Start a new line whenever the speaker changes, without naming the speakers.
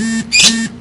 Beep, beep.